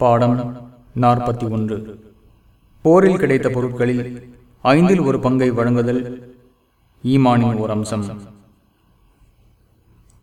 பாடம் நாற்பத்தி ஒன்று. போரில் கிடைத்த பொருட்களில் ஐந்தில் ஒரு பங்கை வழங்குதல் ஈமானின் ஒரு அம்சம்.